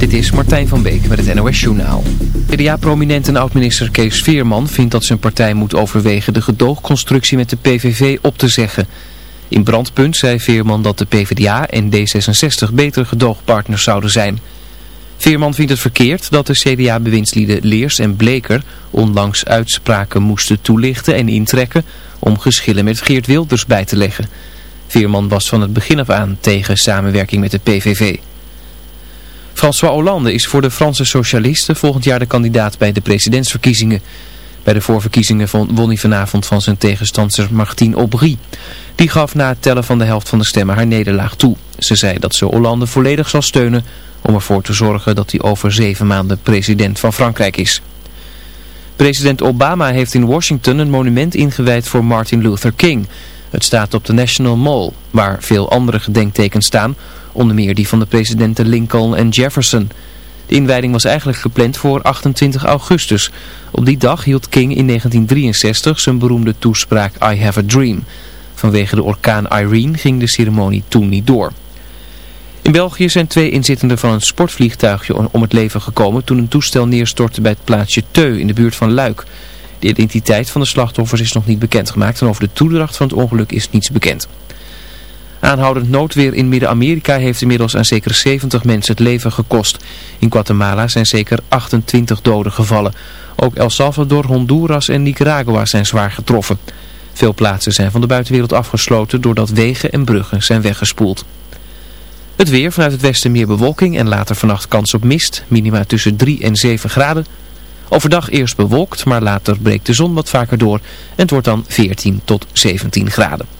Dit is Martijn van Beek met het NOS Journaal. CDA-prominent en oud-minister Kees Veerman vindt dat zijn partij moet overwegen de gedoogconstructie met de PVV op te zeggen. In Brandpunt zei Veerman dat de PvdA en D66 betere gedoogpartners zouden zijn. Veerman vindt het verkeerd dat de CDA-bewindslieden Leers en Bleker onlangs uitspraken moesten toelichten en intrekken om geschillen met Geert Wilders bij te leggen. Veerman was van het begin af aan tegen samenwerking met de PVV. François Hollande is voor de Franse socialisten volgend jaar de kandidaat bij de presidentsverkiezingen. Bij de voorverkiezingen won hij vanavond van zijn tegenstander Martine Aubry. Die gaf na het tellen van de helft van de stemmen haar nederlaag toe. Ze zei dat ze Hollande volledig zal steunen om ervoor te zorgen dat hij over zeven maanden president van Frankrijk is. President Obama heeft in Washington een monument ingewijd voor Martin Luther King. Het staat op de National Mall, waar veel andere gedenktekens staan Onder meer die van de presidenten Lincoln en Jefferson. De inwijding was eigenlijk gepland voor 28 augustus. Op die dag hield King in 1963 zijn beroemde toespraak I Have a Dream. Vanwege de orkaan Irene ging de ceremonie toen niet door. In België zijn twee inzittenden van een sportvliegtuigje om het leven gekomen toen een toestel neerstortte bij het plaatsje Teu in de buurt van Luik. De identiteit van de slachtoffers is nog niet bekendgemaakt en over de toedracht van het ongeluk is niets bekend. Aanhoudend noodweer in Midden-Amerika heeft inmiddels aan zeker 70 mensen het leven gekost. In Guatemala zijn zeker 28 doden gevallen. Ook El Salvador, Honduras en Nicaragua zijn zwaar getroffen. Veel plaatsen zijn van de buitenwereld afgesloten doordat wegen en bruggen zijn weggespoeld. Het weer vanuit het westen meer bewolking en later vannacht kans op mist. Minima tussen 3 en 7 graden. Overdag eerst bewolkt, maar later breekt de zon wat vaker door. En het wordt dan 14 tot 17 graden.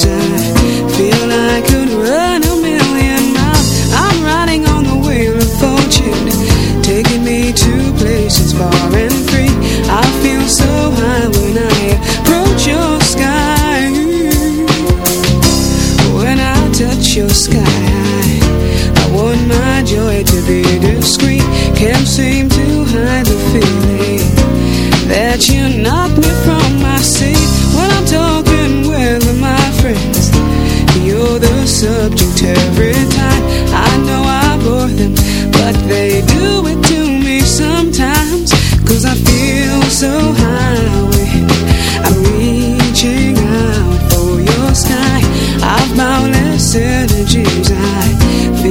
subject every time. I know I bore them But they do it to me sometimes. Cause I feel so high I'm reaching out for your sky. Of boundless energies. I feel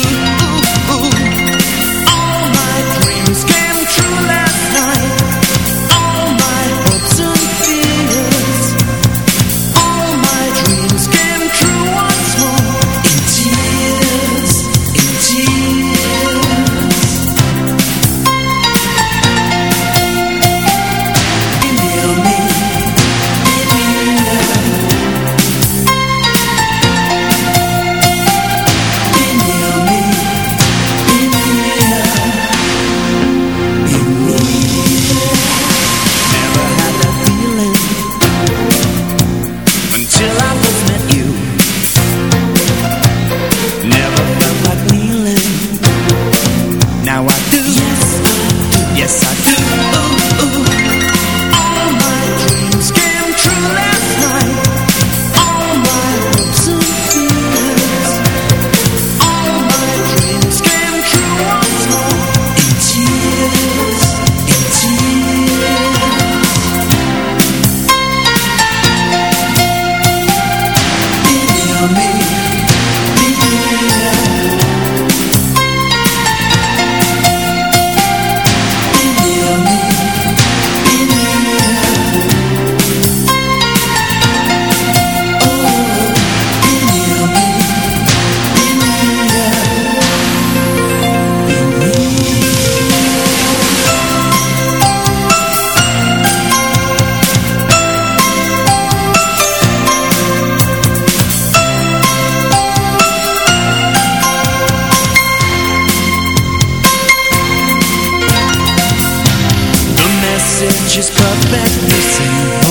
just perfect. Missing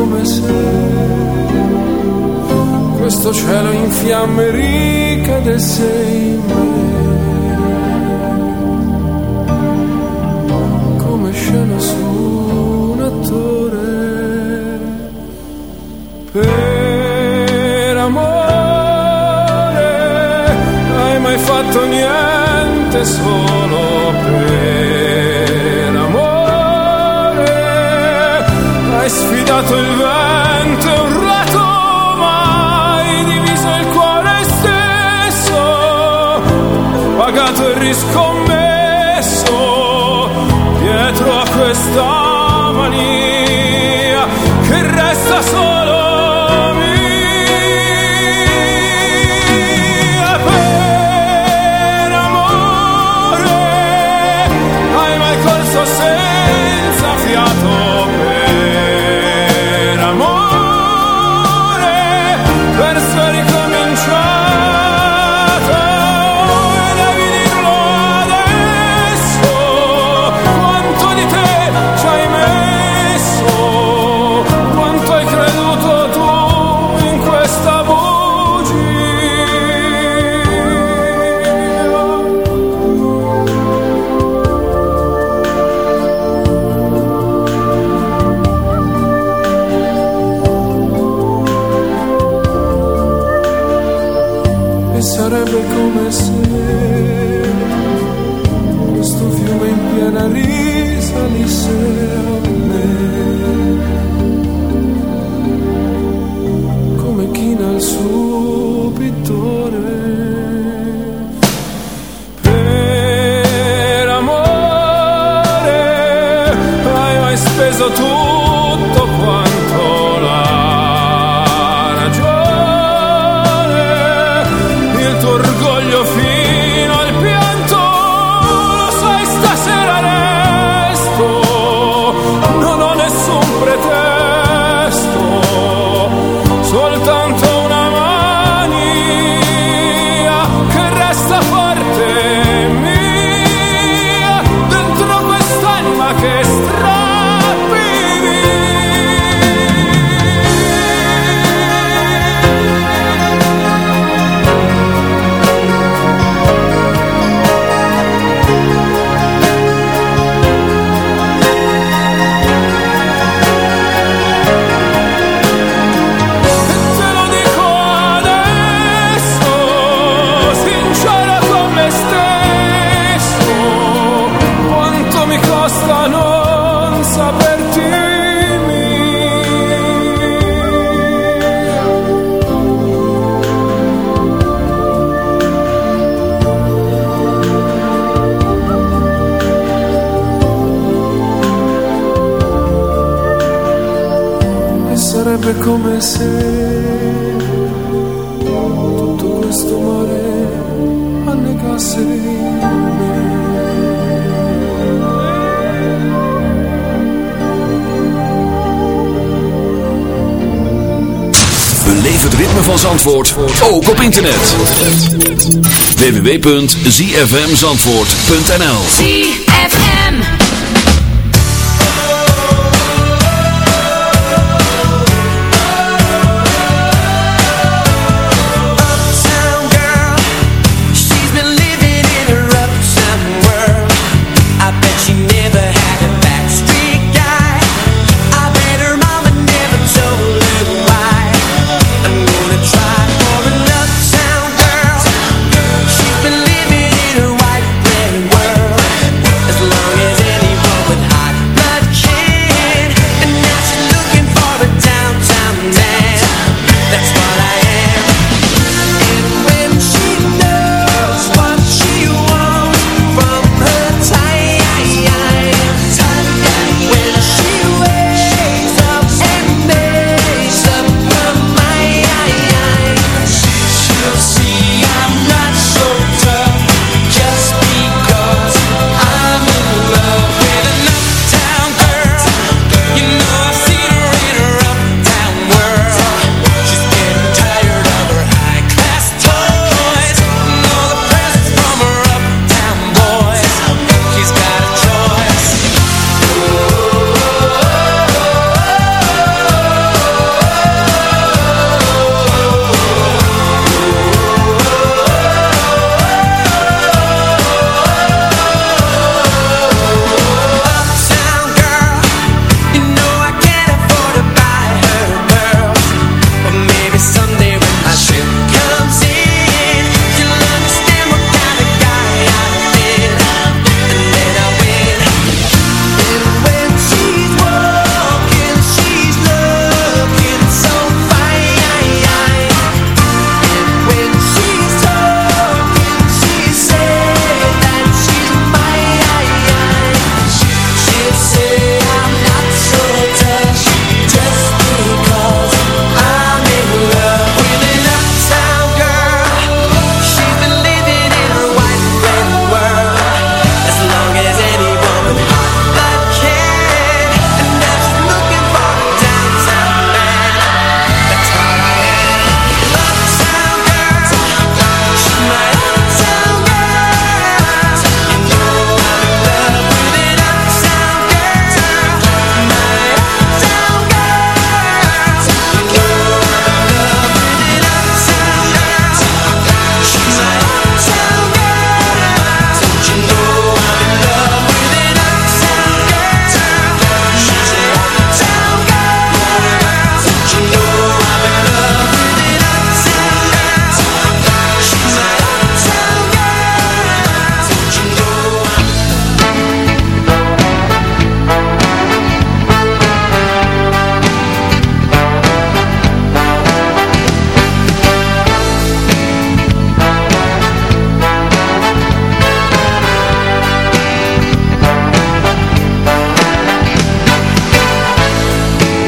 come se questo cielo in fiamme ricadesse in me. Come scena su un attore. Per amore, hai mai fatto niente solo per hai sfidato il vento, urlato mai, diviso il cuore stesso, pagato e riscommesso dietro a questa sarebbe come se tutto questo mare annegasse me. Beleef het ritme van Zandvoort, ook op internet. www.zfmzandvoort.nl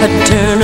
I turn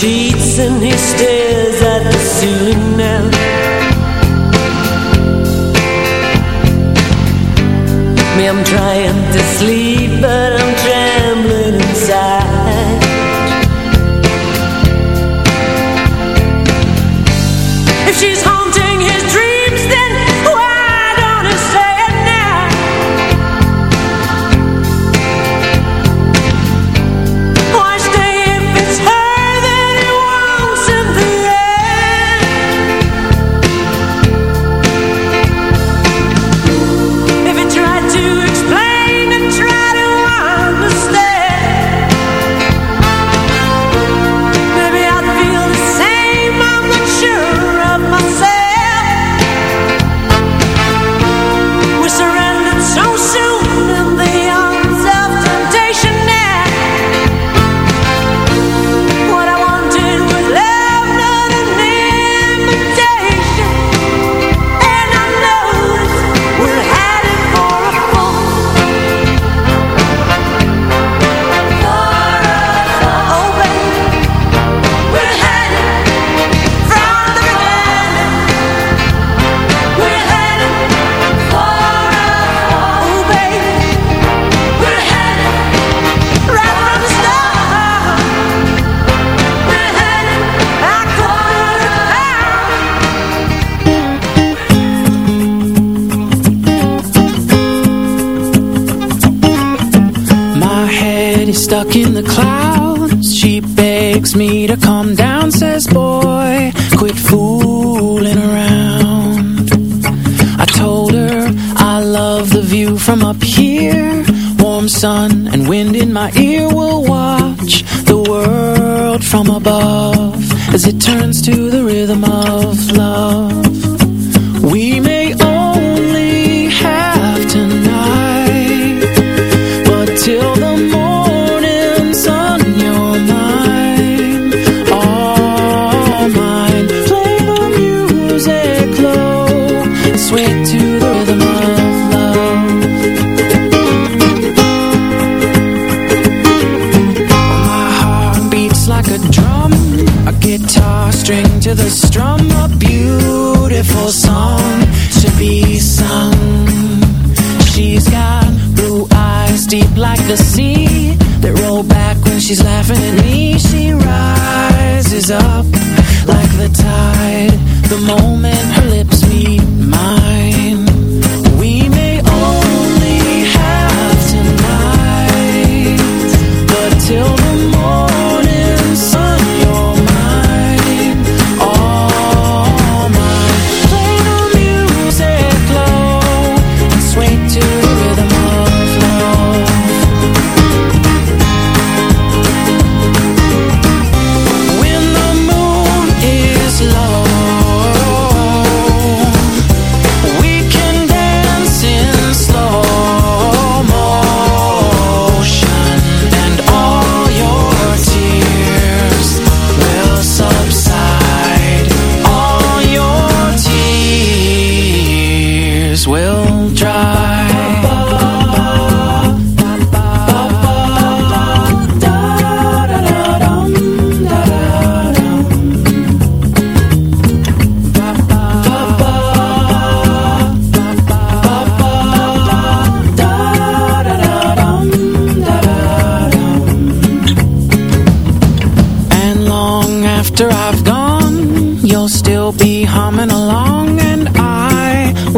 sheets and he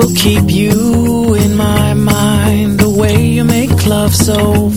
will keep you in my mind. The way you make love so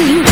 to you.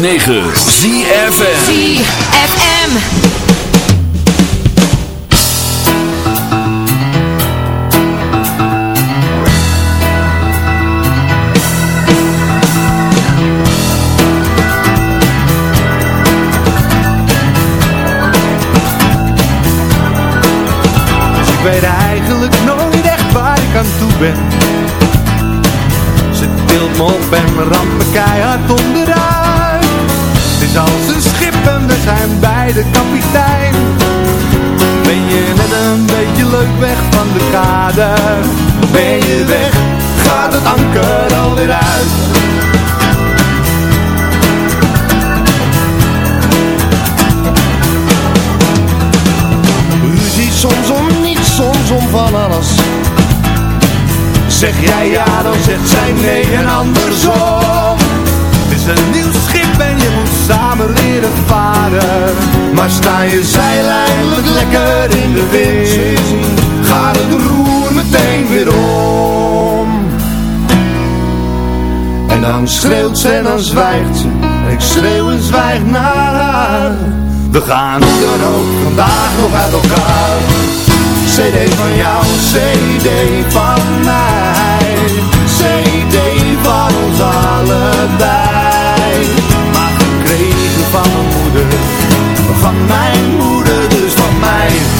9. Ben je weg, gaat het anker alweer uit. Ruzie soms om niets, soms om van alles. Zeg jij ja, dan zegt zij nee en andersom. Het is een nieuw schip en je moet samen leren varen. Maar sta je zeil eindelijk lekker in de wind. Gaat het roer En dan schreeuwt ze en dan zwijgt ze. Ik schreeuw en zwijg naar haar. We gaan hoe dan ook vandaag nog uit elkaar. CD van jou, CD van mij. CD van ons allebei. Maar gekregen van mijn moeder Van mijn moeder, dus van mij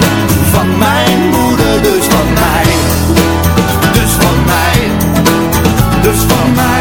Van mijn moeder, dus van mij. Dus van mij, dus van mij,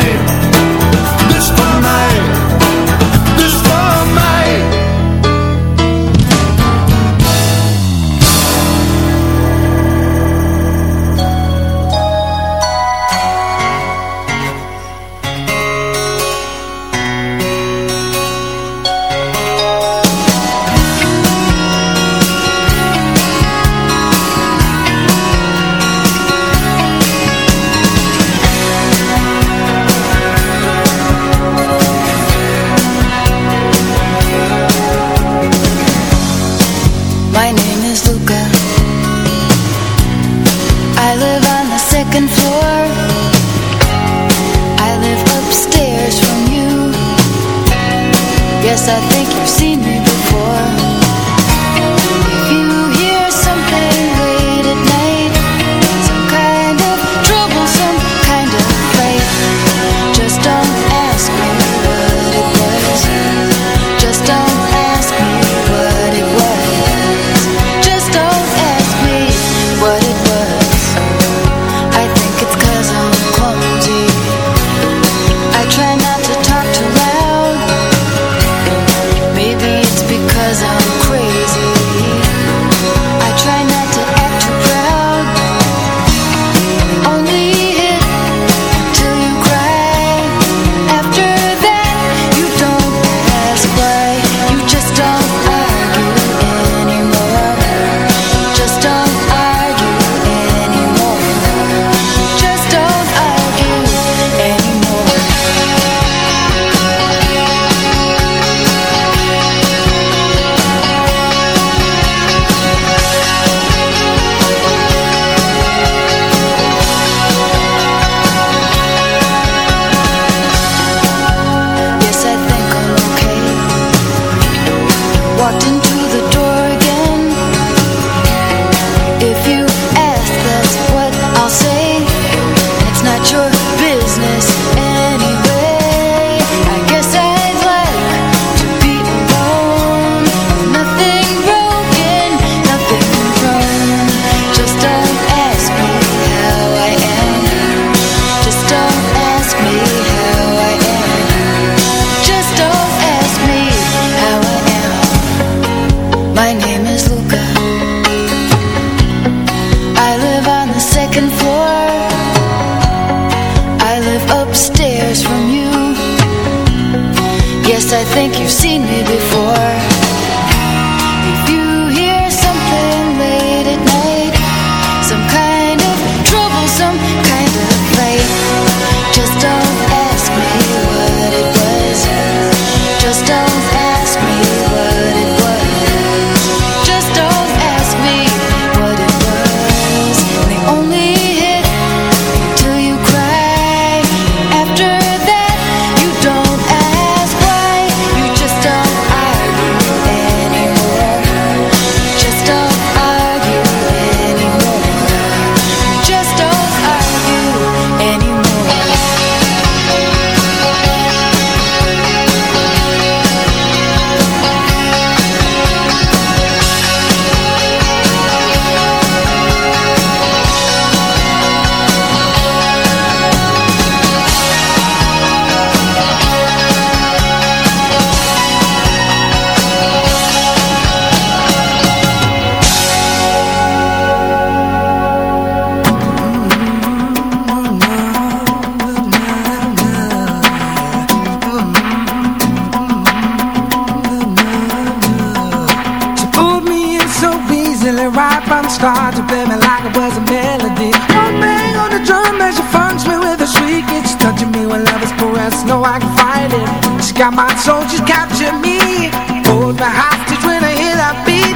Got my soldiers capture me. Hold me hostage when I hear that beat.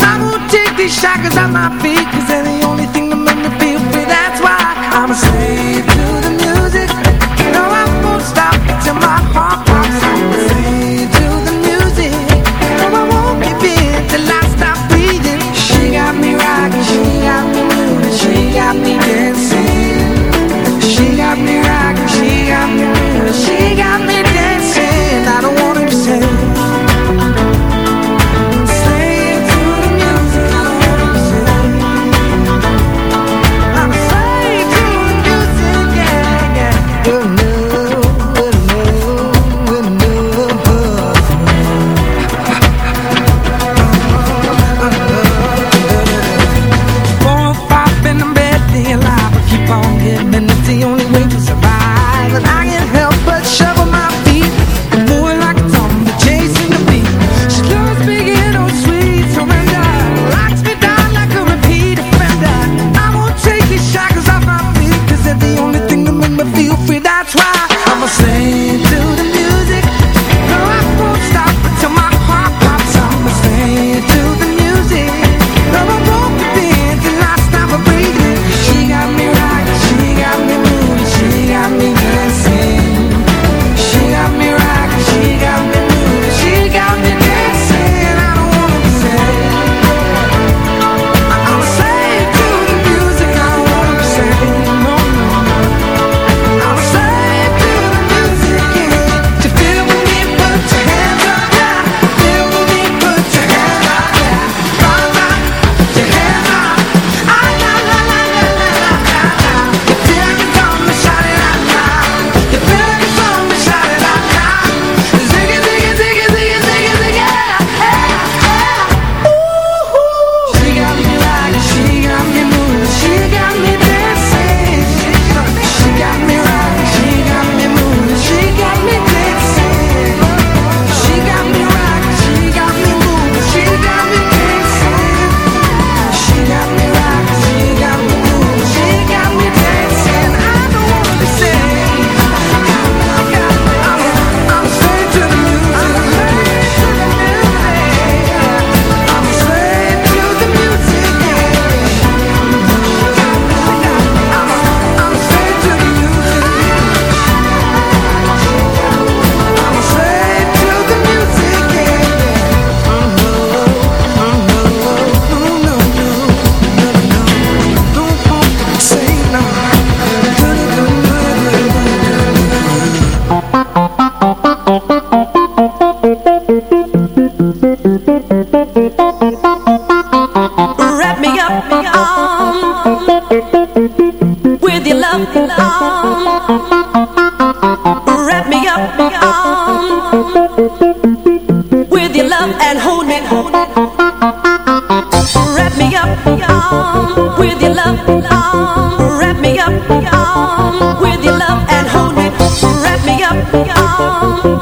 I won't take these shackles out my Wrap me up,